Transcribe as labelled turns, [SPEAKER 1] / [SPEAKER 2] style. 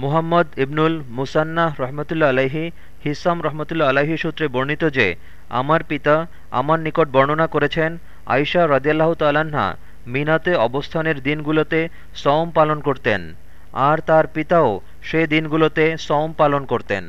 [SPEAKER 1] মুহাম্মদ ইবনুল মুসান্নাহ রহমতুল্লা আলাহি হিসাম রহমতুল্লা আলাহি সূত্রে বর্ণিত যে, আমার পিতা আমার নিকট বর্ণনা করেছেন আইসা রদিয়াল্লাহ তাল্লাহা মিনাতে অবস্থানের দিনগুলোতে সওম পালন করতেন, আর তার পিতাও সে দিনগুলোতে সওম পালন করতেন।